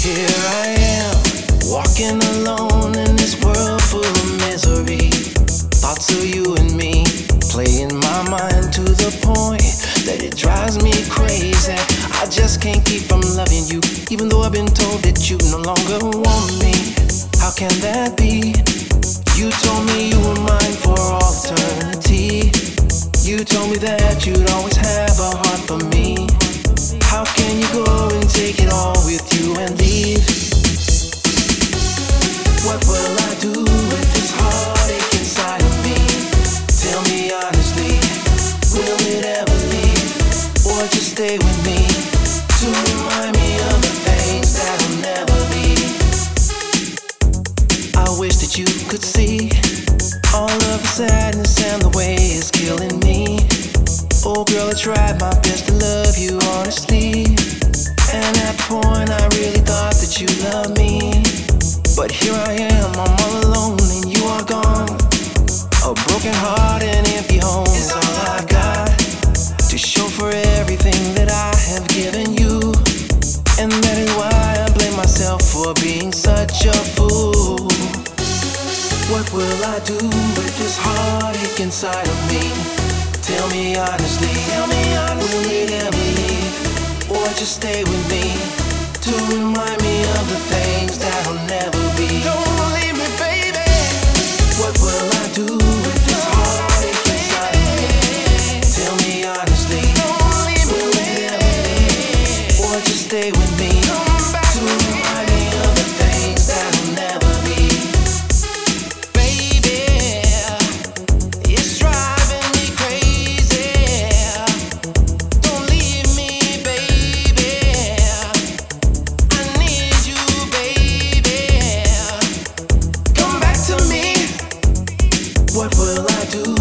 Here I am, walking alone in this world full of misery. Thoughts of you and me playing my mind to the point that it drives me crazy. I just can't keep from loving you, even though I've been told that you no longer want me. How can that be? You told me you were mine for all eternity. You told me that you'd always have a heart for me. How can you go and take it all? stay with me to remind me of the things that will never be. I wish that you could see all of the sad. such a fool. What will I do with this heartache inside of me? Tell me honestly, tell me honestly. Will it ever leave, or just stay with me to remind me of the things that'll never be? Don't leave me, baby. What will I do? with this heartache inside of me? Tell me honestly, don't leave me, baby. Or just stay with me. What will I do?